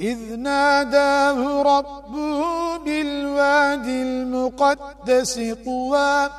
إذ ناداه ربه بالواد المقدس طوى